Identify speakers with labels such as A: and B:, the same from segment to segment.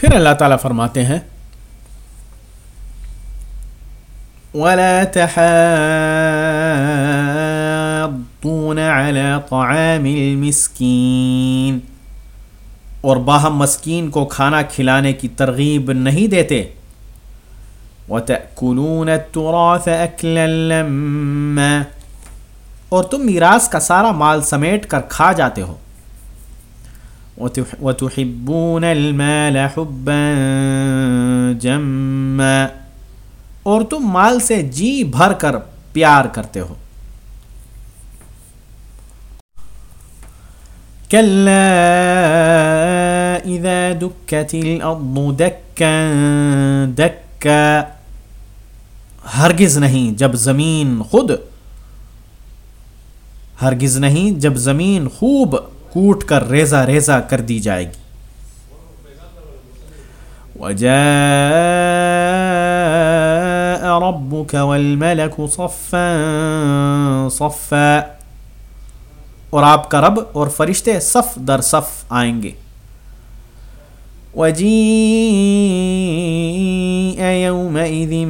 A: پھر اللہ تعالیٰ فرماتے ہیں، ولا تحاضون على طعام المسكين۔ اور باہم مسکین کو کھانا کھلانے کی ترغیب نہیں دیتے۔ وَتَأْكُلُونَ التُّرَاثَ أَكْلًا لَمَّا۔ اور تم میراث کا سارا مال سمیٹ کر کھا جاتے ہو۔ وَتُحِبُّونَ الْمَالَ حُبًّا جَمَّا۔ اور تم مال سے جی بھر کر پیار کرتے ہو۔ كلا إذا دكت الأرض دكا دكا ہرگز نہیں جب زمین خود۔ ہرگز نہیں جب زمین خوب۔ کوٹ کر ریزہ ریزہ کر دی جائے گی۔ وجاء ربك والملك صفا صفا۔ اور آپ کا رب اور فرشتے صف در صف آئیں گے۔ وجيء يومئذ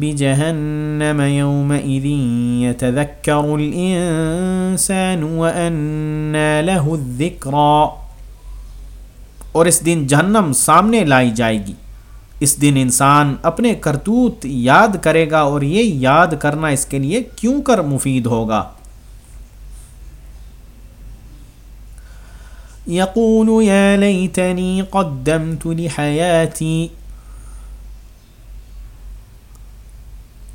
A: بجهنم، يومئذ يتذكر الإنسان وأنى له الذكرى. اور اس دن جہنم سامنے لائی جائے گی۔ اس دن انسان اپنے کرتوت یاد کرے گا اور یہ یاد کرنا اس کے لیے کیوں کر مفید ہوگا؟ يقول يا ليتني قدمت لحياتي.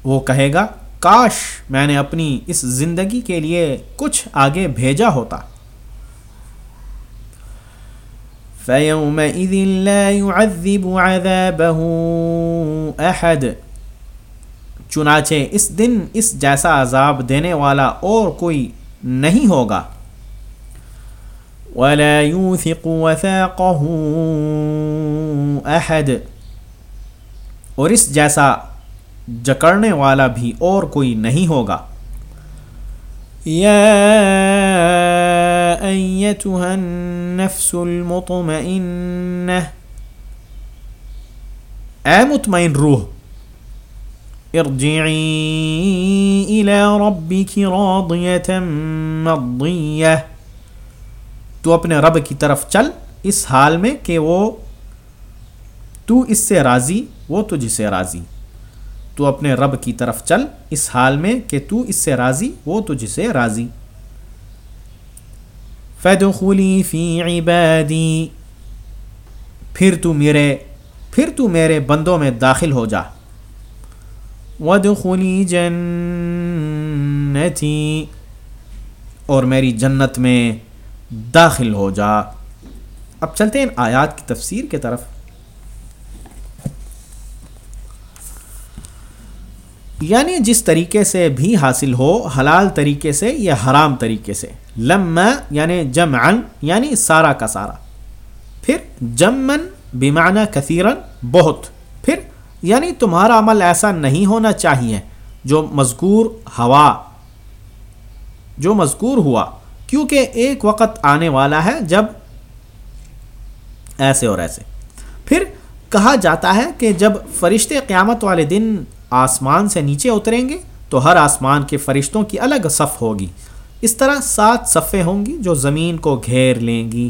A: وہ کہے گا، کاش میں نے اپنی اس زندگی کے لیے کچھ آگے بھیجا ہوتا۔ فَيَوْمَئِذٍ لَا يُعَذِّبُ عَذَابَهُ أَحَدٍ۔ چنانچہ اس دن اس جیسا عذاب دینے والا اور کوئی نہیں ہوگا۔ ولا يوثق وثاقه احد اور اس جیسا جکڑنے والا بھی اور کوئی نہیں ہوگا۔ یا ایتها النفس المطمئنہ۔ اے مطمئن روح، ارجعی الى ربك راضیة مرضیہ تو اپنے رب کی طرف چل اس حال میں کہ وہ تو اس سے راضی، وہ تجھ سے راضی۔ تو اپنے رب کی طرف چل اس حال میں کہ تو اس سے راضی، وہ تجھ سے راضی۔ فدخلی فی عبادی پھر تو میرے، پھر تو میرے بندوں میں داخل ہو جا۔ ودخلی جنتی اور میری جنت میں داخل ہو جا۔ اب چلتے ہیں آیات کی تفسیر کے طرف۔ یعنی جس طریقے سے بھی حاصل ہو، حلال طریقے سے یا حرام طریقے سے۔ لما یعنی جمعن یعنی سارا کا سارا۔ پھر جمن بیمانہ کثیرن بہت۔ پھر یعنی تمہارا عمل ایسا نہیں ہونا چاہیے جو مذکور ہوا۔ جو مذکور ہوا۔ کیونکہ ایک وقت آنے والا ہے جب ایسے اور ایسے۔ پھر کہا جاتا ہے کہ جب فرشتے قیامت والے دن آسمان سے نیچے اتریں گے تو ہر آسمان کے فرشتوں کی الگ صف ہوگی۔ اس طرح سات صفیں ہوں گی جو زمین کو گھیر لیں گی۔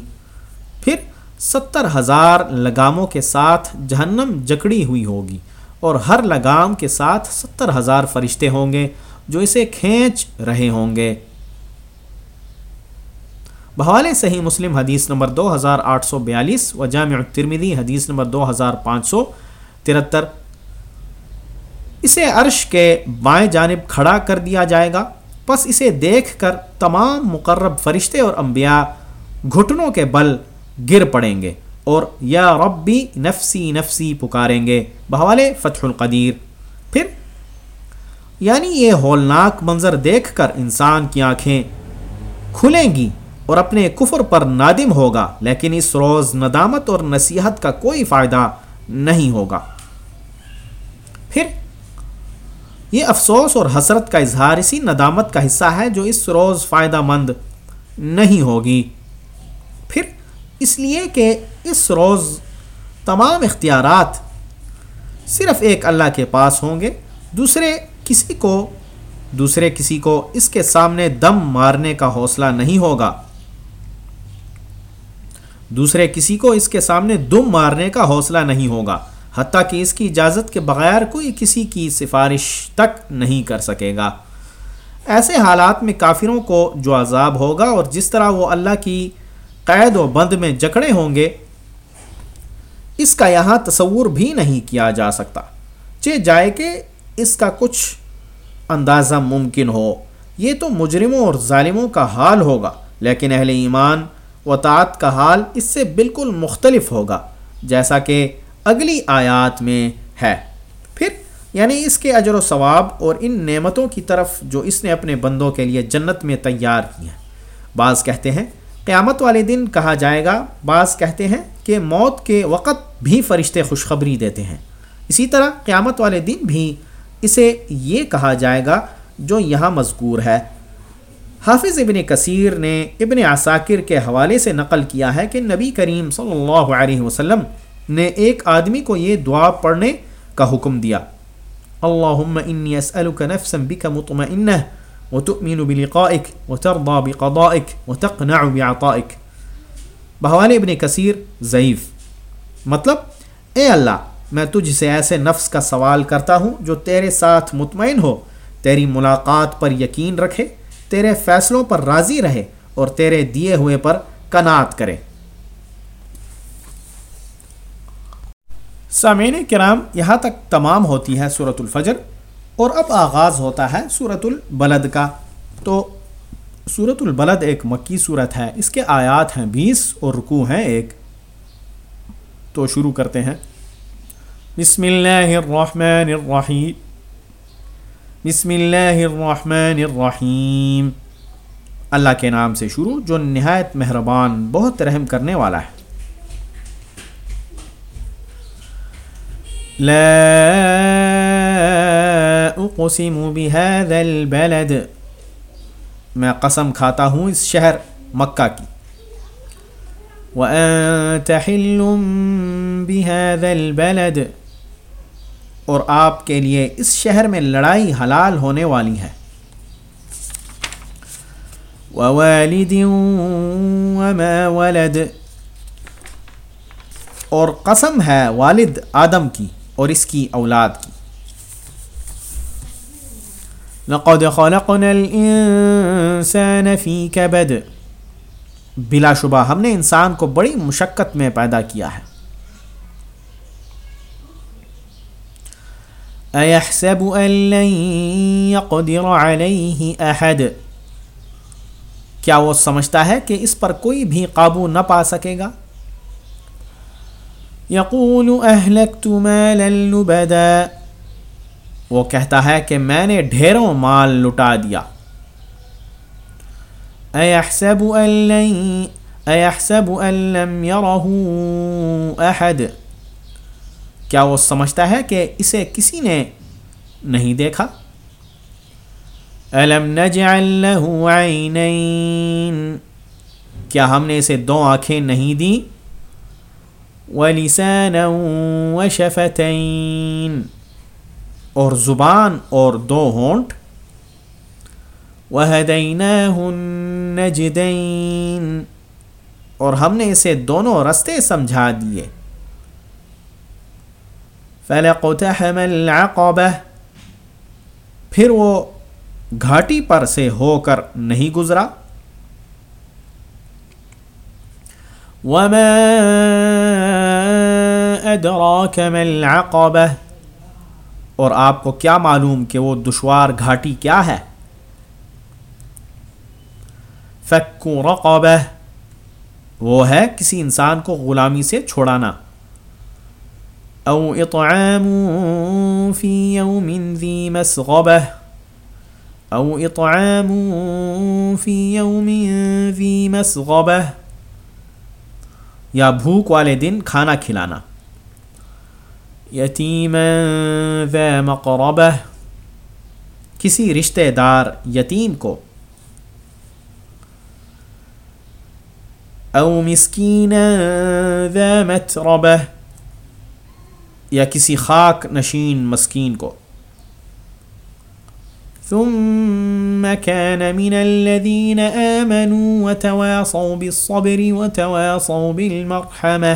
A: پھر ستر ہزار لگاموں کے ساتھ جہنم جکڑی ہوئی ہوگی اور ہر لگام کے ساتھ ستر ہزار فرشتے ہوں گے جو اسے کھینچ رہے ہوں گے۔ بحوالے صحیح مسلم حدیث نمبر دو ہزار آٹھ سو بیالیس و جامع ترمیدی حدیث نمبر دو ہزار پانچ سو ترہتر۔ اسے عرش کے بائیں جانب کھڑا کر دیا جائے گا۔ پس اسے دیکھ کر تمام مقرب فرشتے اور انبیاء گھٹنوں کے بل گر پڑیں گے اور یا ربی نفسی نفسی پکاریں گے۔ بحوالے فتح القدیر۔ پھر یعنی یہ ہولناک منظر دیکھ کر انسان کی آنکھیں کھلیں گی۔ اور اپنے کفر پر نادم ہوگا، لیکن اس روز ندامت اور نصیحت کا کوئی فائدہ نہیں ہوگا۔ پھر، یہ افسوس اور حسرت کا اظہار اسی ندامت کا حصہ ہے جو اس روز فائدہ مند نہیں ہوگی۔ پھر، اس لیے کہ اس روز تمام اختیارات صرف ایک اللہ کے پاس ہوں گے، دوسرے کسی کو، دوسرے کسی کو اس کے سامنے دم مارنے کا حوصلہ نہیں ہوگا۔ دوسرے کسی کو اس کے سامنے دم مارنے کا حوصلہ نہیں ہوگا، حتیٰ کہ اس کی اجازت کے بغیر کوئی کسی کی سفارش تک نہیں کر سکے گا۔ ایسے حالات میں کافروں کو جو عذاب ہوگا اور جس طرح وہ اللہ کی قید و بند میں جکڑے ہوں گے، اس کا یہاں تصور بھی نہیں کیا جا سکتا۔ چہ جائے کہ اس کا کچھ اندازہ ممکن ہو، یہ تو مجرموں اور ظالموں کا حال ہوگا، لیکن اہل ایمان و تعت کا حال اس سے بالکل مختلف ہوگا، جیسا کہ اگلی آیات میں ہے۔ پھر یعنی اس کے اجر و ثواب اور ان نعمتوں کی طرف جو اس نے اپنے بندوں کے لیے جنت میں تیار کی ہیں۔ بعض کہتے ہیں، قیامت والے دن کہا جائے گا، بعض کہتے ہیں کہ موت کے وقت بھی فرشتے خوشخبری دیتے ہیں۔ اسی طرح قیامت والے دن بھی اسے یہ کہا جائے گا جو یہاں مذکور ہے۔ حافظ ابن کثیر نے ابن عساکر کے حوالے سے نقل کیا ہے کہ نبی کریم صلی اللہ علیہ وسلم نے ایک آدمی کو یہ دعا پڑھنے کا حکم دیا۔ اللہم انی اسألک نفسا بک مطمئنہ وتؤمن بلقائک وترضى بقضائک وتقنع بعطائک۔ بحوال ابن کثیر ضعیف۔ مطلب اے اللہ، میں تجھ سے ایسے نفس کا سوال کرتا ہوں جو تیرے ساتھ مطمئن ہو، تیری ملاقات پر یقین رکھے تیرے فیصلوں پر راضی رہے اور تیرے دیے ہوئے پر کنات کرے۔ سامعین کرام، یہاں تک تمام ہوتی ہے صورت الفجر اور اب آغاز ہوتا ہے صورت البلد کا۔ تو صورت البلد ایک مکی صورت ہے، اس کے آیات ہیں بیس اور رکوع ہیں ایک۔ تو شروع کرتے ہیں۔ بسم اللہ الرحمن الرحیم۔ بسم اللہ الرحمن الرحیم۔ اللہ کے نام سے شروع، جو نہایت مہربان، بہت رحم کرنے والا ہے۔ لا اقسم بهذا البلد۔ میں قسم کھاتا ہوں اس شہر مکہ کی۔ وَأَنْتَ حِلٌّ بِهَذَا الْبَلَدِ۔ اور آپ کے لیے اس شہر میں لڑائی حلال ہونے والی ہے۔ وَوَالِدٍ وَمَا وَلَدٍ۔ اور قسم ہے والد آدم کی اور اس کی اولاد کی۔ لقد خلقنا الانسان فی کبد۔ بلا شبہ ہم نے انسان کو بڑی مشقت میں پیدا کیا ہے۔ ایحسب ان لن يقدر علیہ احد کیا وہ سمجھتا ہے کہ اس پر کوئی بھی قابو نہ پا سکے گا؟ یقول اہلکت مالا لبدا. وہ کہتا ہے کہ میں نے ڈھیروں مال لٹا دیا. ایحسب ان لن ایحسب ان لم يره احد کیا وہ سمجھتا ہے کہ اسے کسی نے نہیں دیکھا؟ الم نجعل له عینین کیا ہم نے اسے دو آنکھیں نہیں دیں؟ ولسانا وشفتین اور زبان اور دو ہونٹ۔ وَهَدَيْنَاهُ النَّجْدَيْن اور ہم نے اسے دونوں رستے سمجھا دیے۔ فَلَقُتَحَمَ الْعَقَبَةِ۔ پھر وہ گھاٹی پر سے ہو کر نہیں گزرا۔ وَمَا أَدْرَاكَ مَا الْعَقَبَةِ۔ اور آپ کو کیا معلوم کہ وہ دشوار گھاٹی کیا ہے؟ فکو رقبہ وہ ہے کسی انسان کو غلامی سے چھوڑانا۔ او اطعام فی یوم ذی مسغبہ او اطعام فی یوم ذی مسغبہ یا بھوک والے دن کھانا کھلانا۔ یتیما ذا مقربہ۔ کسی رشتہ دار یتیم کو۔ او مسکین ذا متربہ۔ یا کسی خاک نشین مسکین کو۔ ثم كان من الذين آمنوا وتواصوا بالصبر وتواصوا بالمرحمة۔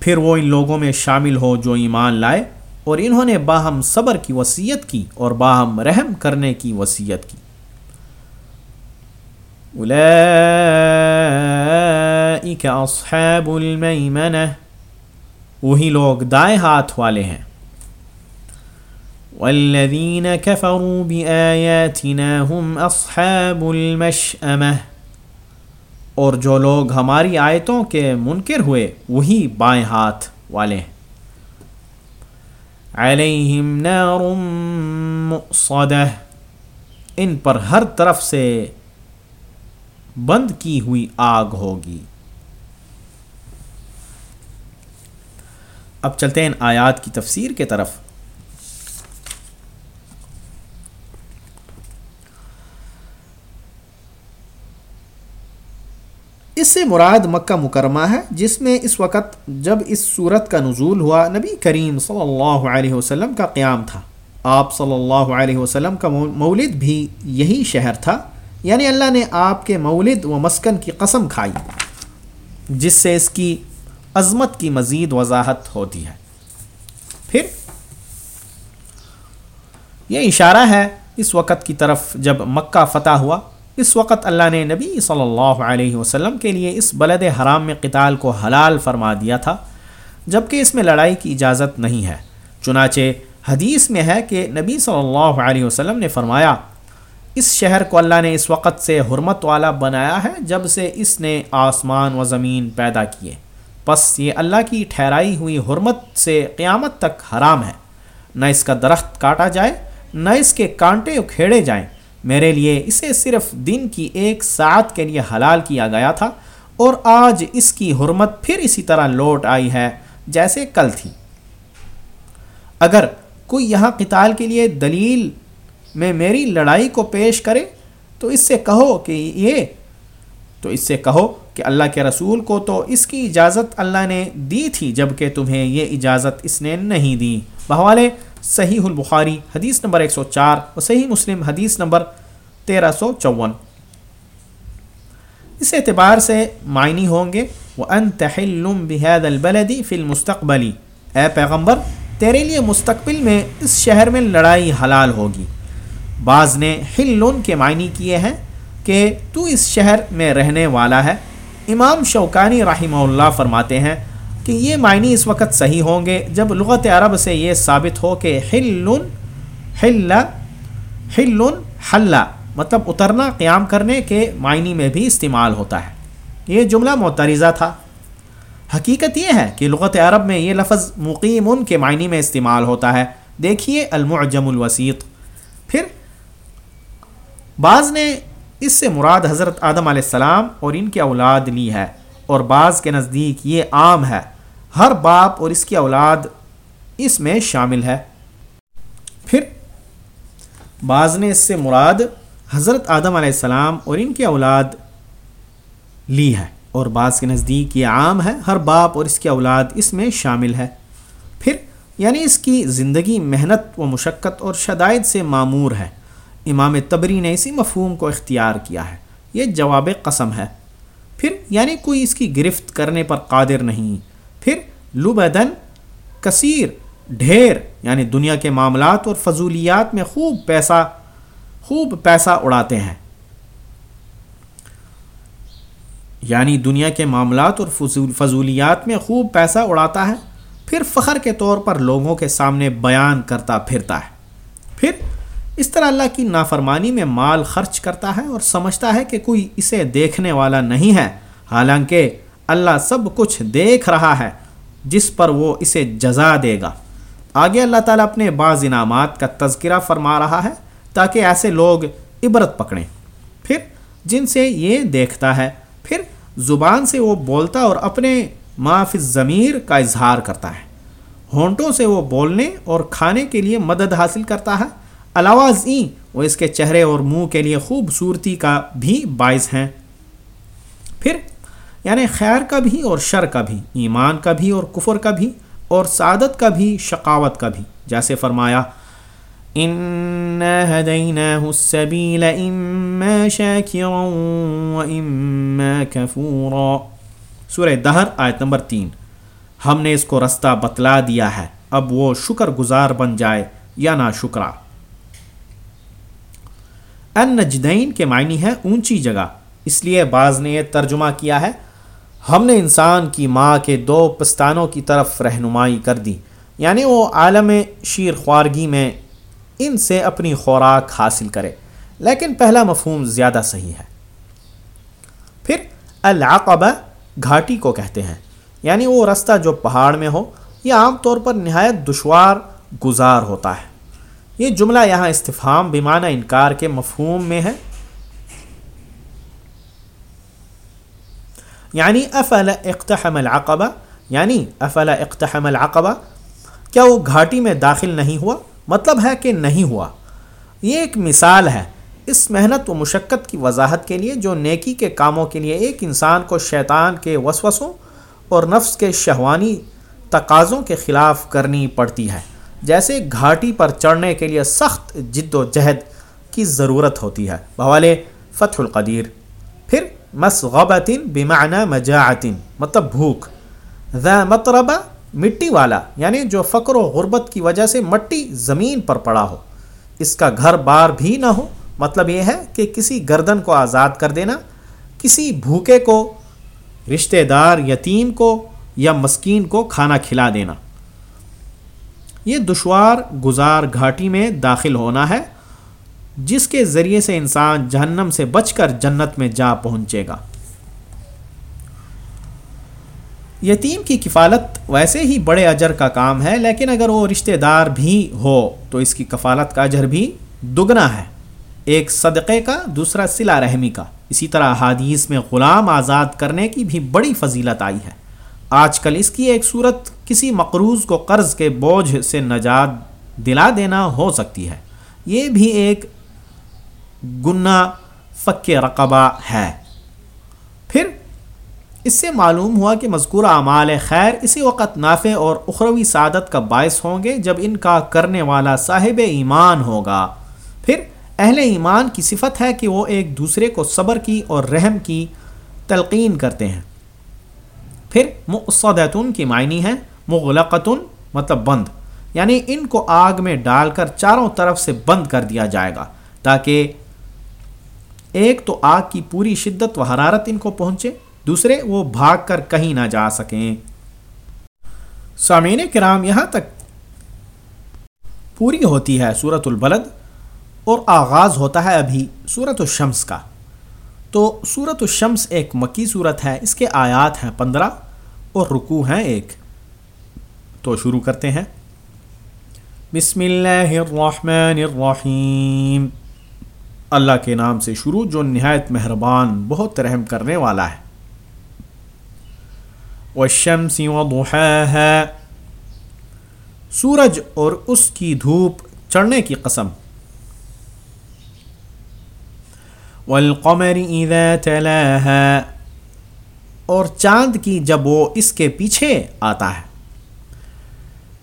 A: پھر وہ ان لوگوں میں شامل ہو جو ایمان لائے اور انہوں نے باہم صبر کی وصیت کی اور باہم رحم کرنے کی وصیت کی۔ اولئیک اصحاب المیمنہ۔ وہی لوگ دائیں ہاتھ والے ہیں۔ والذین کفروا بآیاتنا هم اصحاب المشأمہ اور جو لوگ ہماری آیتوں کے منکر ہوئے، وہی بائیں ہاتھ والے ہیں۔ علیہم نار مؤصدہ ان پر ہر طرف سے بند کی ہوئی آگ ہوگی۔ اب چلتے ہیں آیات کی تفسیر کے طرف۔ اس سے مراد مکہ مکرمہ ہے، جس میں اس وقت جب اس صورت کا نزول ہوا، نبی کریم صلی اللہ علیہ وسلم کا قیام تھا۔ آپ صلی اللہ علیہ وسلم کا مولد بھی یہی شہر تھا۔ یعنی اللہ نے آپ کے مولد و مسکن کی قسم کھائی، جس سے اس کی عظمت کی مزید وضاحت ہوتی ہے۔ پھر یہ اشارہ ہے اس وقت کی طرف جب مکہ فتح ہوا۔ اس وقت اللہ نے نبی صلی اللہ علیہ وسلم کے لیے اس بلد حرام میں قتال کو حلال فرما دیا تھا، جبکہ اس میں لڑائی کی اجازت نہیں ہے۔ چنانچہ حدیث میں ہے کہ نبی صلی اللہ علیہ وسلم نے فرمایا، اس شہر کو اللہ نے اس وقت سے حرمت والا بنایا ہے جب سے اس نے آسمان و زمین پیدا کیے۔ پس یہ اللہ کی ٹھہرائی ہوئی حرمت سے قیامت تک حرام ہے۔ نہ اس کا درخت کاٹا جائے، نہ اس کے کانٹے اکھیڑے جائیں۔ میرے لیے اسے صرف دن کی ایک ساتھ کے لیے حلال کیا گیا تھا، اور آج اس کی حرمت پھر اسی طرح لوٹ آئی ہے جیسے کل تھی۔ اگر کوئی یہاں قتال کے لیے دلیل میں میری لڑائی کو پیش کرے، تو اس سے کہو کہ یہ، تو اس سے کہو کہ اللہ کے رسول کو تو اس کی اجازت اللہ نے دی تھی جبکہ تمہیں یہ اجازت اس نے نہیں دی۔ بحوالے صحیح البخاری حدیث نمبر 104 اور صحیح مسلم حدیث نمبر 1354 اس اعتبار سے معنی ہوں گے وہ ان تحلم بحید البلدی فی المستقبلی اے پیغمبر، تیرے لیے مستقبل میں اس شہر میں لڑائی حلال ہوگی۔ بعض نے ہلن کے معنی کیے ہیں کہ تو اس شہر میں رہنے والا ہے۔ امام شوکانی رحمہ اللہ فرماتے ہیں کہ یہ معنی اس وقت صحیح ہوں گے جب لغت عرب سے یہ ثابت ہو کہ ہل ہل ہل حلہ مطلب اترنا، قیام کرنے کے معنی میں بھی استعمال ہوتا ہے۔ یہ جملہ معترضہ تھا۔ حقیقت یہ ہے کہ لغت عرب میں یہ لفظ مقیم ان کے معنی میں استعمال ہوتا ہے۔ دیکھیے المعجم الوسیط پھر بعض نے اس سے مراد حضرت آدم علیہ السلام اور ان کی اولاد لی ہے اور بعض کے نزدیک یہ عام ہے۔ ہر باپ اور اس کی اولاد اس میں شامل ہے۔ پھر بعض نے اس سے مراد حضرت آدم علیہ السلام اور ان کی اولاد لی ہے اور بعض کے نزدیک یہ عام ہے۔ ہر باپ اور اس کی اولاد اس میں شامل ہے۔ پھر یعنی اس کی زندگی محنت و مشقت اور شدائد سے معمور ہے۔ امام تبری نے اسی مفہوم کو اختیار کیا ہے۔ یہ جواب قسم ہے۔ پھر یعنی کوئی اس کی گرفت کرنے پر قادر نہیں۔ پھر لبدن، کثیر، ڈھیر یعنی دنیا کے معاملات اور فضولیات میں خوب پیسہ خوب پیسہ اڑاتے ہیں۔ یعنی دنیا کے معاملات اور فضولیات میں خوب پیسہ اڑاتا ہے۔ پھر فخر کے طور پر لوگوں کے سامنے بیان کرتا پھرتا ہے۔ پھر اس طرح اللہ کی نافرمانی میں مال خرچ کرتا ہے اور سمجھتا ہے کہ کوئی اسے دیکھنے والا نہیں ہے۔ حالانکہ اللہ سب کچھ دیکھ رہا ہے، جس پر وہ اسے جزا دے گا۔ آگے اللہ تعالیٰ اپنے بعض انعامات کا تذکرہ فرما رہا ہے تاکہ ایسے لوگ عبرت پکڑیں۔ پھر جن سے یہ دیکھتا ہے، پھر زبان سے وہ بولتا اور اپنے معاف ضمیر کا اظہار کرتا ہے۔ ہونٹوں سے وہ بولنے اور کھانے کے لیے مدد حاصل کرتا ہے۔ علاوہ ازیں وہ اس کے چہرے اور منہ کے لیے خوبصورتی کا بھی باعث ہیں۔ پھر یعنی خیر کا بھی اور شر کا بھی، ایمان کا بھی اور کفر کا بھی اور سعادت کا بھی، شقاوت کا بھی۔ جیسے فرمایا سورہ دہر، آیت نمبر تین۔ ہم نے اس کو رستہ بتلا دیا ہے، اب وہ شکر گزار بن جائے یا نہ شکرا ان نجدین کے معنی ہے اونچی جگہ، اس لیے بعض نے یہ ترجمہ کیا ہے، ہم نے انسان کی ماں کے دو پستانوں کی طرف رہنمائی کر دی۔ یعنی وہ عالم شیر خوارگی میں ان سے اپنی خوراک حاصل کرے۔ لیکن پہلا مفہوم زیادہ صحیح ہے۔ پھر العقبہ گھاٹی کو کہتے ہیں۔ یعنی وہ رستہ جو پہاڑ میں ہو، یہ عام طور پر نہایت دشوار گزار ہوتا ہے۔ یہ جملہ یہاں استفام بیمانہ انکار کے مفہوم میں ہے۔ یعنی افل اقتحم العقبہ یعنی افل اقتحم العقبہ، کیا وہ گھاٹی میں داخل نہیں ہوا؟ مطلب ہے کہ نہیں ہوا۔ یہ ایک مثال ہے اس محنت و مشقت کی وضاحت کے لیے جو نیکی کے کاموں کے لیے ایک انسان کو شیطان کے وسوسوں اور نفس کے شہوانی تقاضوں کے خلاف کرنی پڑتی ہے۔ جیسے گھاٹی پر چڑھنے کے لیے سخت جد و جہد کی ضرورت ہوتی ہے۔ بوالے فتح القدیر۔ پھر مسغبتن بمعنی مجاعتن مطلب بھوک۔ ذا مطربہ مٹی والا یعنی جو فقر و غربت کی وجہ سے مٹی زمین پر پڑا ہو۔ اس کا گھر بار بھی نہ ہو مطلب یہ ہے کہ کسی گردن کو آزاد کر دینا، کسی بھوکے کو، رشتہ دار یتیم کو یا مسکین کو کھانا کھلا دینا۔ یہ دشوار گزار گھاٹی میں داخل ہونا ہے، جس کے ذریعے سے انسان جہنم سے بچ کر جنت میں جا پہنچے گا۔ یتیم کی کفالت ویسے ہی بڑے اجر کا کام ہے، لیکن اگر وہ رشتہ دار بھی ہو تو اس کی کفالت کا اجر بھی دگنا ہے۔ ایک صدقے کا، دوسرا صلہ رحمی کا۔ اسی طرح حادیث میں غلام آزاد کرنے کی بھی بڑی فضیلت آئی ہے۔ آج کل اس کی ایک صورت کسی مقروض کو قرض کے بوجھ سے نجات دلا دینا ہو سکتی ہے۔ یہ بھی ایک گنا فق رقبہ ہے۔ پھر اس سے معلوم ہوا کہ مذکورہ اعمال خیر اسی وقت نافع اور اخروی سعادت کا باعث ہوں گے جب ان کا کرنے والا صاحب ایمان ہوگا۔ پھر اہل ایمان کی صفت ہے کہ وہ ایک دوسرے کو صبر کی اور رحم کی تلقین کرتے ہیں۔ پھر مصدتن کی معنی ہے مغلقتن مطلب بند یعنی ان کو آگ میں ڈال کر چاروں طرف سے بند کر دیا جائے گا، تاکہ ایک تو آگ کی پوری شدت و حرارت ان کو پہنچے، دوسرے وہ بھاگ کر کہیں نہ جا سکیں۔ سامعین کرام، یہاں تک پوری ہوتی ہے صورت البلد اور آغاز ہوتا ہے ابھی صورت الشمس کا۔ تو صورت الشمس ایک مکی صورت ہے، اس کے آیات ہیں پندرہ اور رکو ہیں ایک۔ تو شروع کرتے ہیں۔ بسم اللہ الرحمن الرحیم۔ اللہ کے نام سے شروع، جو نہایت مہربان، بہت رحم کرنے والا ہے۔ والشمس وضحاها۔ سورج اور اس کی دھوپ چڑھنے کی قسم۔ والقمر اذا تلاها۔ اور چاند کی جب وہ اس کے پیچھے آتا ہے۔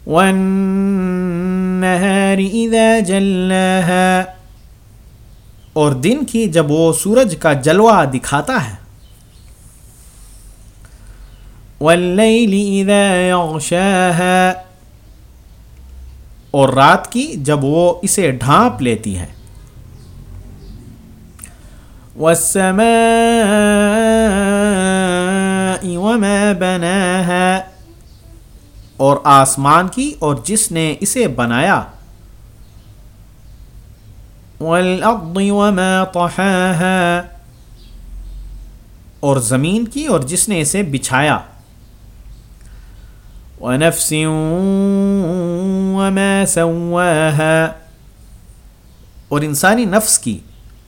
A: والنهار اذا جلاها۔ اور دن کی جب وہ سورج کا جلوہ دکھاتا ہے۔ واللیل اذا یغشاها اور رات کی جب وہ اسے ڈھانپ لیتی ہے۔ والسماء وما بناها۔ اور آسمان کی اور جس نے اسے بنایا۔ والارض وما طحاها۔ اور زمین کی اور جس نے اسے بچھایا۔ ونفس وما سواها۔ اور انسانی نفس کی۔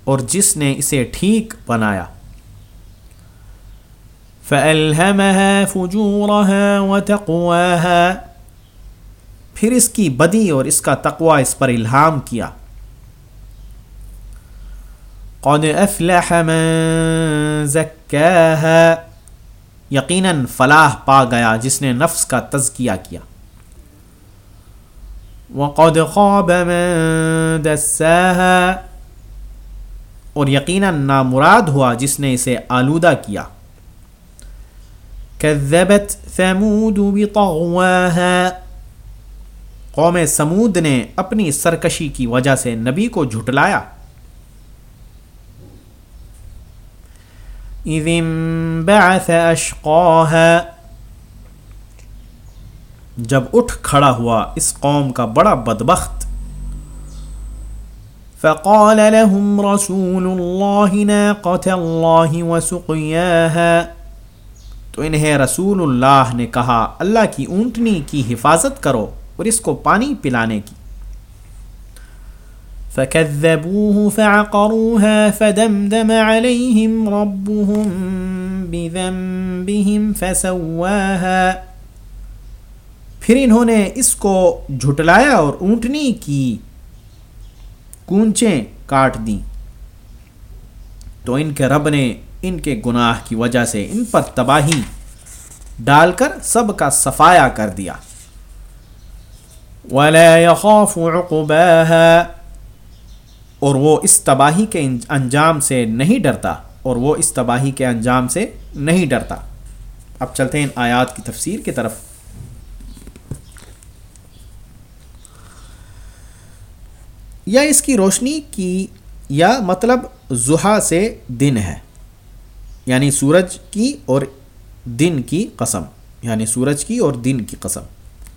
A: اور جس نے اسے ٹھیک بنایا۔ فَأَلْهَمَهَا فُجُورَهَا وَتَقْوَاهَا۔ پھر اس کی بدی اور اس کا تقوی اس پر الہام کیا۔ قد افلح من زکاها یقیناً فلاح پا گیا جس نے نفس کا تزکیہ کیا۔ وقد خواب من دساها۔ اور یقیناً نامراد ہوا جس نے اسے آلودہ کیا۔ كذبت ثمود بطغواها۔ قوم سمود نے اپنی سرکشی کی وجہ سے نبی کو جھٹلایا۔ اذ انبعث اشقاها۔ جب اٹھ کھڑا ہوا اس قوم کا بڑا بدبخت۔ فقال لهم رسول الله ناقة الله وسقياها۔ تو انہیں رسول اللہ نے کہا، اللہ کی اونٹنی کی حفاظت کرو اور اس کو پانی پلانے کی۔ فكذبوه فعقروها فدمدم عليهم ربهم بذنبهم فسواها۔ پھر انہوں نے اس کو جھٹلایا اور اونٹنی کی کونچیں کاٹ دیں۔ تو ان کے رب نے ان کے گناہ کی وجہ سے ان پر تباہی ڈال کر سب کا صفایا کر دیا۔ وَلَا يَخَافُ عُقُبَاهَا۔ اور وہ اس تباہی کے انجام سے نہیں ڈرتا، اور وہ اس تباہی کے انجام سے نہیں ڈرتا۔ اب چلتے ہیں ان آیات کی تفسیر کی طرف۔ یا اس کی روشنی کی یا مطلب زحا سے دن ہے یعنی سورج کی اور دن کی قسم یعنی سورج کی اور دن کی قسم۔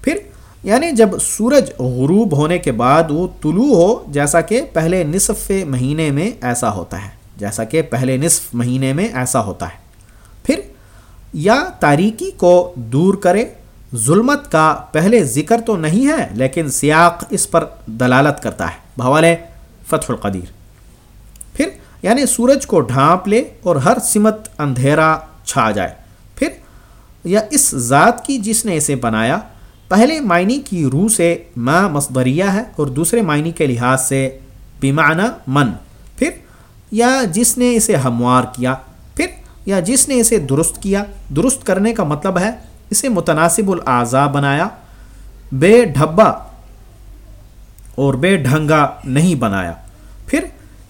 A: پھر یعنی جب سورج غروب ہونے کے بعد وہ طلوع ہو، جیسا کہ پہلے نصف مہینے میں ایسا ہوتا ہے، جیسا کہ پہلے نصف مہینے میں ایسا ہوتا ہے۔ پھر، یا تاریکی کو دور کرے، ظلمت کا پہلے ذکر تو نہیں ہے، لیکن سیاق اس پر دلالت کرتا ہے۔ بھوالے فتح القدیر۔ پھر یعنی سورج کو ڈھانپ لے اور ہر سمت اندھیرا چھا جائے۔ پھر یا اس ذات کی جس نے اسے بنایا، پہلے معنی کی روح سے ما مصدریہ ہے اور دوسرے معنی کے لحاظ سے بیمانہ من۔ پھر یا جس نے اسے ہموار کیا، پھر یا جس نے اسے درست کیا۔ درست کرنے کا مطلب ہے اسے متناسب الاضاء بنایا، بے ڈھبا اور بے ڈھنگا نہیں بنایا۔ پھر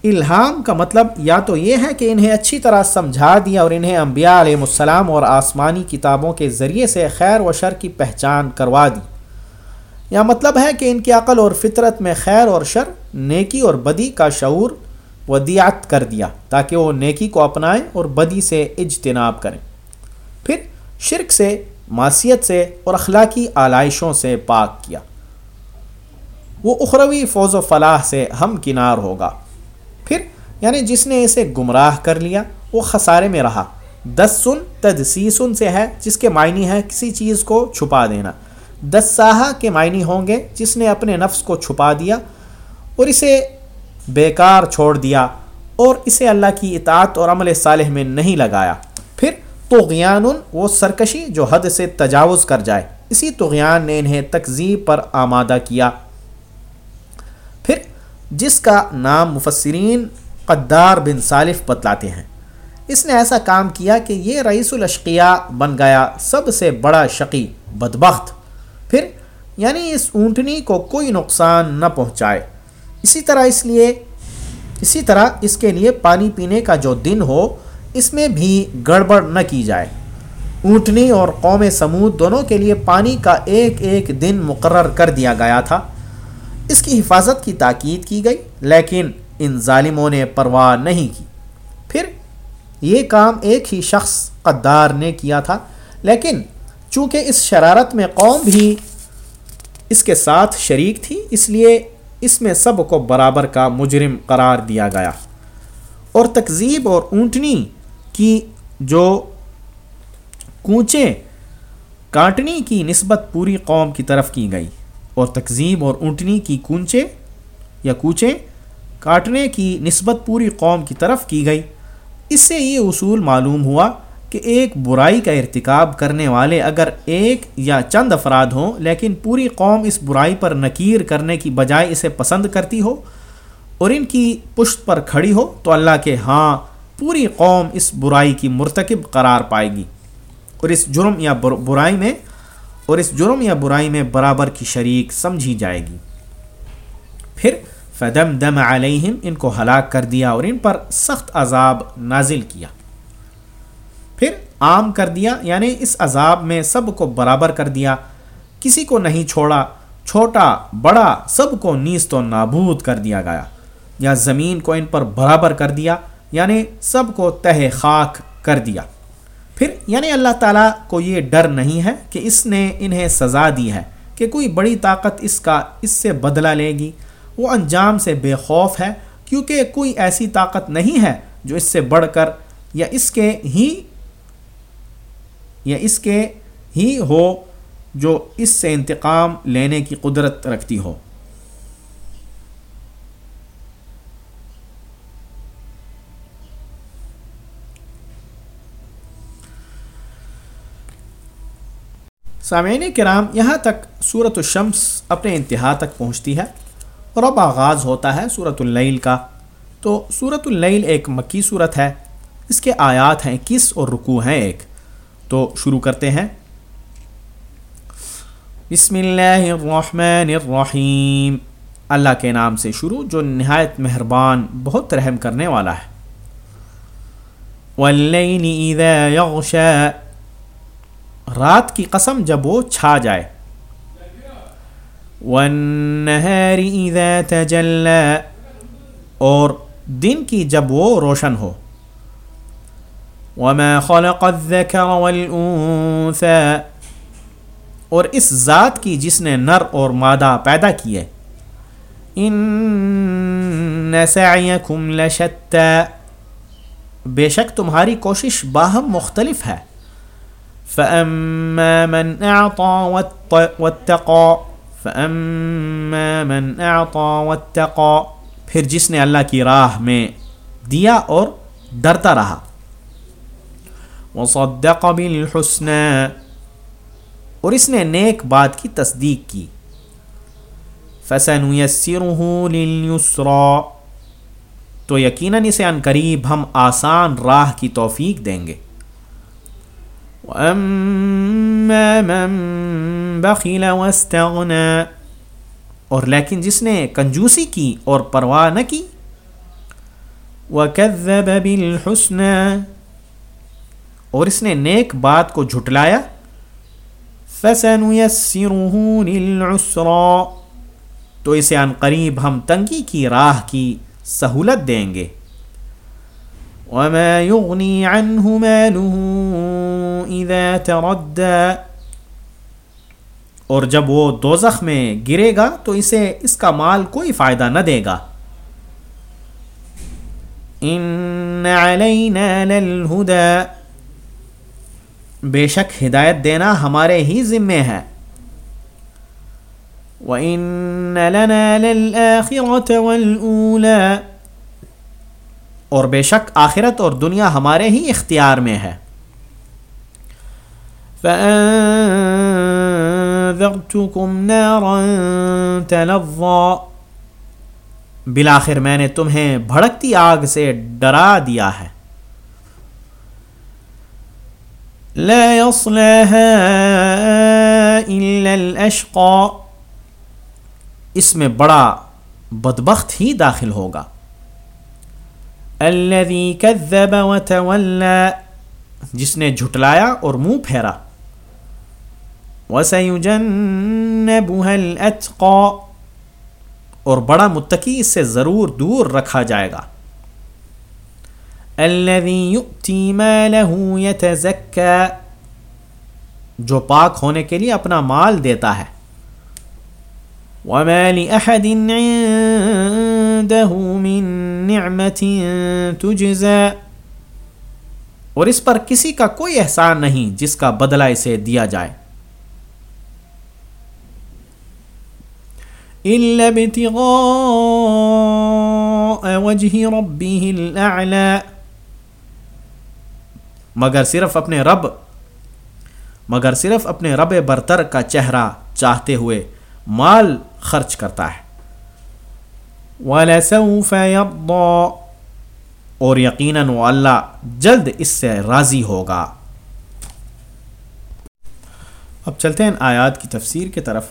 A: الہام کا مطلب یا تو یہ ہے کہ انہیں اچھی طرح سمجھا دیا اور انہیں انبیاء علیہ السلام اور آسمانی کتابوں کے ذریعے سے خیر و شر کی پہچان کروا دی۔ یا مطلب ہے کہ ان کی عقل اور فطرت میں خیر اور شر، نیکی اور بدی کا شعور ودیات کر دیا تاکہ وہ نیکی کو اپنائیں اور بدی سے اجتناب کریں۔ پھر شرک سے، معصیت سے اور اخلاقی آلائشوں سے پاک کیا۔ وہ اخروی فوز و فلاح سے ہم کنار ہوگا۔ پھر یعنی جس نے اسے گمراہ کر لیا، وہ خسارے میں رہا۔ دس سن تدسی سن سے ہے جس کے معنی ہے کسی چیز کو چھپا دینا۔ دس ساہا کے معنی ہوں گے جس نے اپنے نفس کو چھپا دیا اور اسے بیکار چھوڑ دیا اور اسے اللہ کی اطاعت اور عمل صالح میں نہیں لگایا۔ پھر توغیان وہ سرکشی جو حد سے تجاوز کر جائے۔ اسی توغیان نے انہیں تکذیب پر آمادہ کیا۔ جس کا نام مفسرین قدار بن صالف بتلاتے ہیں۔ اس نے ایسا کام کیا کہ یہ رئیس الاشقیاء بن گیا، سب سے بڑا شقی، بدبخت۔ پھر یعنی اس اونٹنی کو کوئی نقصان نہ پہنچائے۔ اسی طرح اس لیے، اسی طرح اس کے لیے پانی پینے کا جو دن ہو، اس میں بھی گڑبڑ نہ کی جائے۔ اونٹنی اور قوم سمود دونوں کے لیے پانی کا ایک ایک دن مقرر کر دیا گیا تھا۔ اس کی حفاظت کی تاکید کی گئی، لیکن ان ظالموں نے پرواہ نہیں کی۔ پھر یہ کام ایک ہی شخص قدار نے کیا تھا، لیکن چونکہ اس شرارت میں قوم بھی اس کے ساتھ شریک تھی، اس لیے اس میں سب کو برابر کا مجرم قرار دیا گیا۔ اور تکذیب اور اونٹنی کی جو کوچیں، کاٹنی کی نسبت پوری قوم کی طرف کی گئی۔ اور تقزیم اور اونٹنی کی کونچے یا کوچیں کاٹنے کی نسبت پوری قوم کی طرف کی گئی۔ اس سے یہ اصول معلوم ہوا کہ ایک برائی کا ارتکاب کرنے والے اگر ایک یا چند افراد ہوں، لیکن پوری قوم اس برائی پر نکیر کرنے کی بجائے اسے پسند کرتی ہو اور ان کی پشت پر کھڑی ہو، تو اللہ کے ہاں پوری قوم اس برائی کی مرتکب قرار پائے گی۔ اور اس جرم یا برائی میں اور اس جرم یا برائی میں برابر کی شریک سمجھی جائے گی۔ پھر فدم دم علیہم ان کو ہلاک کر دیا اور ان پر سخت عذاب نازل کیا۔ پھر عام کر دیا یعنی اس عذاب میں سب کو برابر کر دیا، کسی کو نہیں چھوڑا، چھوٹا، بڑا، سب کو نیست و نابود کر دیا گیا، یا زمین کو ان پر برابر کر دیا یعنی سب کو تہ خاک کر دیا۔ پھر یعنی اللہ تعالیٰ کو یہ ڈر نہیں ہے کہ اس نے انہیں سزا دی ہے کہ کوئی بڑی طاقت اس کا اس سے بدلہ لے گی۔ وہ انجام سے بے خوف ہے کیونکہ کوئی ایسی طاقت نہیں ہے جو اس سے بڑھ کر یا اس کے ہی یا اس کے ہی ہو جو اس سے انتقام لینے کی قدرت رکھتی ہو۔ سامعین کرام، یہاں تک صورت الشمس اپنے انتہا تک پہنچتی ہے اور اب آغاز ہوتا ہے صورت اللیل کا۔ تو صورت اللیل ایک مکی صورت ہے۔ اس کے آیات ہیں کس اور رکو ہیں ایک۔ تو شروع کرتے ہیں۔ بسم اللہ الرحمن الرحیم۔ اللہ کے نام سے شروع، جو نہایت مہربان، بہت رحم کرنے والا ہے۔ واللیل اذا یغشا رات کی قسم جب وہ چھا جائے۔ والنهار اذا تجلى۔ اور دن کی جب وہ روشن ہو۔ وما خلق الذكر والانثى اور اس ذات کی جس نے نر اور مادہ پیدا کیے۔ ان سعيكم لشتى۔ بے شک تمہاری کوشش باہم مختلف ہے۔ فَأَمَّا مَنْ أَعْطَى وَاتَّقَى. فَأَمَّا مَنْ أَعْطَى وَاتَّقَى. پھر جس نے اللہ کی راہ میں دیا اور ڈرتا رہا. وَصَدَّقَ بِالْحُسْنَى. اور اس نے نیک بات کی تصدیق کی. فَسَنُيَسِّرُهُ لِلْيُسْرَى. تو یقیناً اسے ان قریب ہم آسان راہ کی توفیق دیں گے. وَأَمَّا مَن بَخِلَ وَاسْتَغْنَى اور لیکن جس نے کنجوسی کی اور پرواہ نہ کی، وَكَذَّبَ بِالْحُسْنَى اور اس نے نیک بات کو جھٹلایا، فَسَنُيَسِّرُهُ لِلْعُسْرَى تو اسے ان قریب ہم تنگی کی راہ کی سہولت دیں گے۔ وما يغني عنه ماله اذا تردى۔ اور جب وہ دوزخ میں گرے گا تو اسے اس کا مال کوئی فائدہ نہ دے گا۔ ان علینا للہدى بے شک ہدایت دینا ہمارے ہی ذمے ہے۔ وَإِنَّ لَنَا لَلْآخِرَةَ وَالْأُولَى۔ اور بے شک آخرت اور دنیا ہمارے ہی اختیار میں ہے۔ بلاخر میں نے تمہیں بھڑکتی آگ سے ڈرا دیا ہے۔ لا اس میں بڑا بدبخت ہی داخل ہوگا۔ الذي كذب وتولى، جس نے جھٹلایا اور منہ پھیرا۔ وسيجنبها الاتقى اور بڑا متقی اس سے ضرور دور رکھا جائے گا۔ الذي يؤتي ماله يتزكى، جو پاک ہونے کے لیے اپنا مال دیتا ہے۔ وما لأحد عنده من تجزى اور اس پر کسی کا کوئی احسان نہیں جس کا بدلہ اسے دیا جائے۔ مگر صرف اپنے رب، مگر صرف اپنے رب برتر کا چہرہ چاہتے ہوئے مال خرچ کرتا ہے۔ وَلَسَوْفَ يَرْضَى۔ اور یقیناً وہ اللہ جلد اس سے راضی ہوگا۔ اب چلتے ہیں آیات کی تفسیر کی طرف۔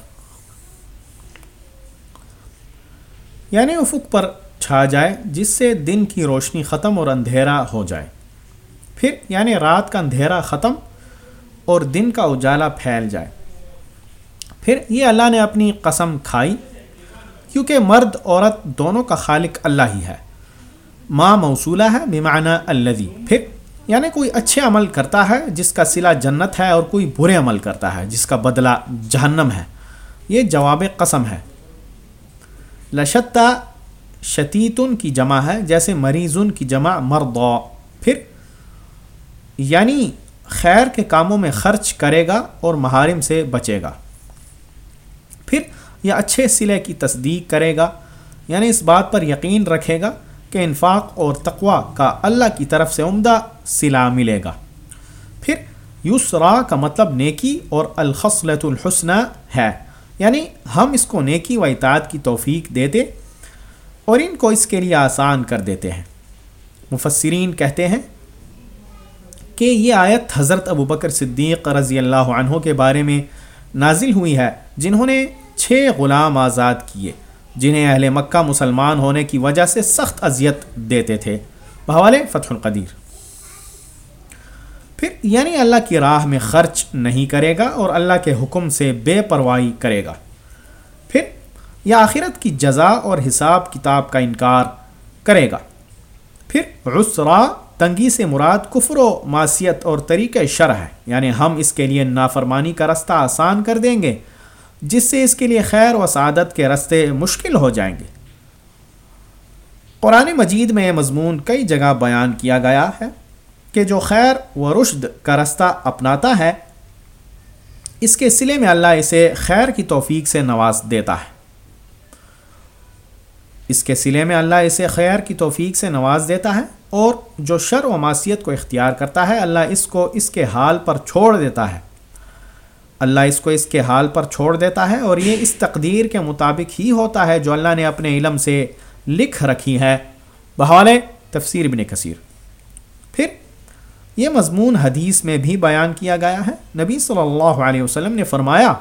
A: یعنی افق پر چھا جائے، جس سے دن کی روشنی ختم اور اندھیرا ہو جائے۔ پھر یعنی رات کا اندھیرا ختم اور دن کا اجالا پھیل جائے۔ پھر یہ اللہ نے اپنی قسم کھائی، کیونکہ مرد، عورت دونوں کا خالق اللہ ہی ہے۔ ماں موصولہ ہے بیمانہ الدی پھر یعنی کوئی اچھے عمل کرتا ہے، جس کا صلہ جنت ہے اور کوئی برے عمل کرتا ہے، جس کا بدلہ جہنم ہے۔ یہ جواب قسم ہے۔ لشتہ شتیتن کی جمع ہے، جیسے مریضن کی جمع مرد پھر یعنی خیر کے کاموں میں خرچ کرے گا اور محارم سے بچے گا۔ پھر یہ اچھے سلے کی تصدیق کرے گا یعنی اس بات پر یقین رکھے گا کہ انفاق اور تقوا کا اللہ کی طرف سے عمدہ سلا ملے گا۔ پھر یسرا کا مطلب نیکی اور الخصلۃ الحسن ہے یعنی ہم اس کو نیکی و اطاعت کی توفیق دیتے اور ان کو اس کے لیے آسان کر دیتے ہیں۔ مفسرین کہتے ہیں کہ یہ آیت حضرت ابو بکر صدیق رضی اللہ عنہ کے بارے میں نازل ہوئی ہے۔ جنہوں نے چھ غلام آزاد کیے، جنہیں اہل مکہ مسلمان ہونے کی وجہ سے سخت اذیت دیتے تھے۔ بحوالے فتح القدیر۔ پھر یعنی اللہ کی راہ میں خرچ نہیں کرے گا اور اللہ کے حکم سے بے پرواہی کرے گا۔ پھر یا آخرت کی جزا اور حساب کتاب کا انکار کرے گا۔ پھر عسرا، تنگی سے مراد کفر و معصیت اور طریقہ شرح ہے۔ یعنی ہم اس کے لیے نافرمانی کا رستہ آسان کر دیں گے۔ جس سے اس کے لیے خیر و سعادت کے رستے مشکل ہو جائیں گے۔ قرآن مجید میں یہ مضمون کئی جگہ بیان کیا گیا ہے کہ جو خیر و رشد کا رستہ اپناتا ہے، اس کے سلے میں اللہ اسے خیر کی توفیق سے نواز دیتا ہے۔ اس کے سلے میں اللہ اسے خیر کی توفیق سے نواز دیتا ہے اور جو شر و معاشیت کو اختیار کرتا ہے، اللہ اس کو اس کے حال پر چھوڑ دیتا ہے۔ اللہ اس کو اس کے حال پر چھوڑ دیتا ہے اور یہ اس تقدیر کے مطابق ہی ہوتا ہے جو اللہ نے اپنے علم سے لکھ رکھی ہے۔ بحال تفسیر بن کثیر۔ پھر یہ مضمون حدیث میں بھی بیان کیا گیا ہے۔ نبی صلی اللہ علیہ وسلم نے فرمایا،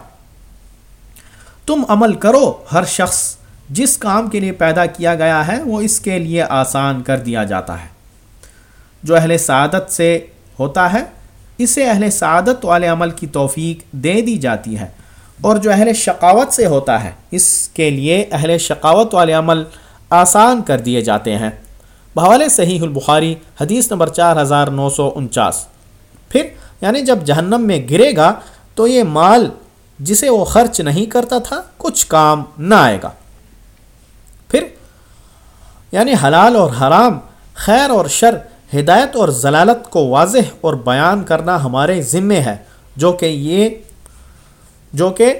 A: تم عمل کرو، ہر شخص جس کام کے لیے پیدا کیا گیا ہے، وہ اس کے لیے آسان کر دیا جاتا ہے۔ جو اہل سعادت سے ہوتا ہے اسے اہل سعادت والے عمل کی توفیق دے دی جاتی ہے اور جو اہل شقاوت سے ہوتا ہے، اس کے لیے اہل شقاوت والے عمل آسان کر دیے جاتے ہیں۔ بحال صحیح البخاری حدیث نمبر چار ہزار نو سو انچاس۔ پھر یعنی جب جہنم میں گرے گا، تو یہ مال جسے وہ خرچ نہیں کرتا تھا، کچھ کام نہ آئے گا۔ پھر یعنی حلال اور حرام، خیر اور شر ہدایت اور ضلالت کو واضح اور بیان کرنا ہمارے ذمے ہے، جو کہ یہ، جو کہ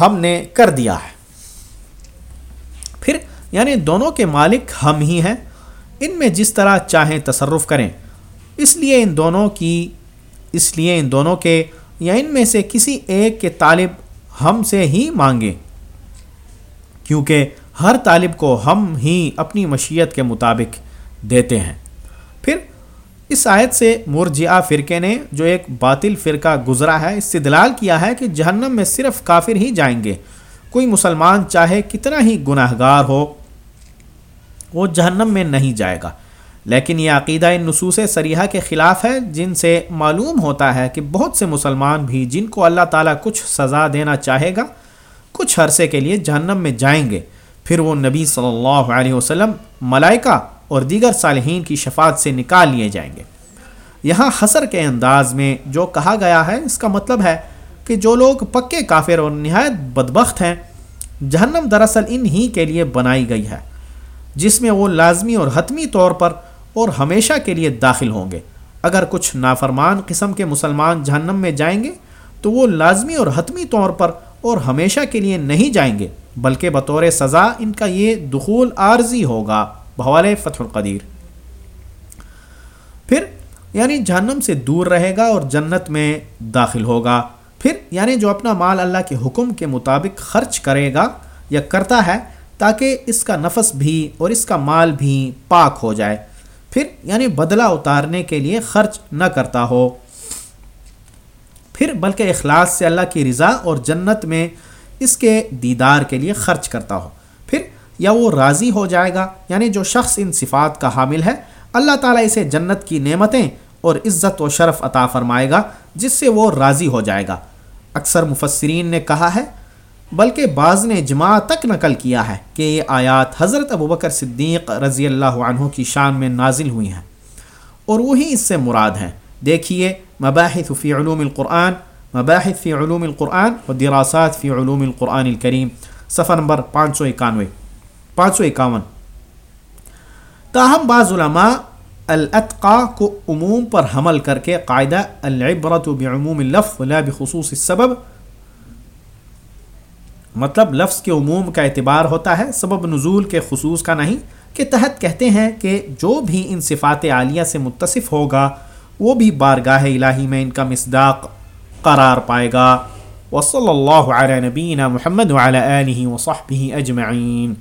A: ہم نے کر دیا ہے۔ پھر یعنی دونوں کے مالک ہم ہی ہیں، ان میں جس طرح چاہیں تصرف کریں۔ اس لیے ان دونوں کی، اس لیے ان دونوں کے، یا ان میں سے کسی ایک کے طالب ہم سے ہی مانگیں۔ کیونکہ ہر طالب کو ہم ہی اپنی مشیت کے مطابق دیتے ہیں۔ پھر اس آیت سے مرجعہ فرقے نے جو ایک باطل فرقہ گزرا ہے اس سے دلال کیا ہے کہ جہنم میں صرف کافر ہی جائیں گے۔ کوئی مسلمان چاہے کتنا ہی گناہ گار ہو، وہ جہنم میں نہیں جائے گا۔ لیکن یہ عقیدہ ان نصوص سریحہ کے خلاف ہے، جن سے معلوم ہوتا ہے کہ بہت سے مسلمان بھی جن کو اللہ تعالیٰ کچھ سزا دینا چاہے گا، کچھ عرصے کے لیے جہنم میں جائیں گے۔ پھر وہ نبی صلی اللہ علیہ وسلم ملائکہ اور دیگر صالحین کی شفاعت سے نکال لیے جائیں گے۔ یہاں حسر کے انداز میں جو کہا گیا ہے، اس کا مطلب ہے کہ جو لوگ پکے کافر اور نہایت بدبخت ہیں، جہنم دراصل ان ہی کے لیے بنائی گئی ہے، جس میں وہ لازمی اور حتمی طور پر اور ہمیشہ کے لیے داخل ہوں گے۔ اگر کچھ نافرمان قسم کے مسلمان جہنم میں جائیں گے، تو وہ لازمی اور حتمی طور پر اور ہمیشہ کے لیے نہیں جائیں گے، بلکہ بطور سزا ان کا یہ دخول عارضی ہوگا۔ بحوال فتح القدیر۔ پھر یعنی جہنم سے دور رہے گا اور جنت میں داخل ہوگا۔ پھر یعنی جو اپنا مال اللہ کے حکم کے مطابق خرچ کرے گا یا کرتا ہے، تاکہ اس کا نفس بھی اور اس کا مال بھی پاک ہو جائے۔ پھر یعنی بدلہ اتارنے کے لیے خرچ نہ کرتا ہو۔ پھر بلکہ اخلاص سے اللہ کی رضا اور جنت میں اس کے دیدار کے لیے خرچ کرتا ہو۔ پھر یا وہ راضی ہو جائے گا یعنی جو شخص ان صفات کا حامل ہے، اللہ تعالیٰ اسے جنت کی نعمتیں اور عزت و شرف عطا فرمائے گا، جس سے وہ راضی ہو جائے گا۔ اکثر مفسرین نے کہا ہے، بلکہ بعض نے جماع تک نقل کیا ہے کہ یہ آیات حضرت ابوبکر صدیق رضی اللہ عنہ کی شان میں نازل ہوئی ہیں۔ اور وہی اس سے مراد ہیں۔ دیکھیے مباحث فی علوم القرآن، مباحث فی علوم القرآن و دراسات فی علوم القرآن الکریم صفحہ نمبر پانچ سو اکانوے۔ پانچ سو اکاون۔ تاہم بعض علماء الاتقا کو عموم پر حمل کر کے قاعدہ العبرت بعموم اللفظ لا بخصوص السبب مطلب لفظ کے عموم کا اعتبار ہوتا ہے، سبب نزول کے خصوص کا نہیں، کے تحت کہتے ہیں کہ جو بھی ان صفات عالیہ سے متصف ہوگا وہ بھی بارگاہ الہی میں ان کا مصداق قرار پائے گا۔ وصلی اللہ علیہ نبینہ محمد علیہ آلہ وصحبہ اجمعین۔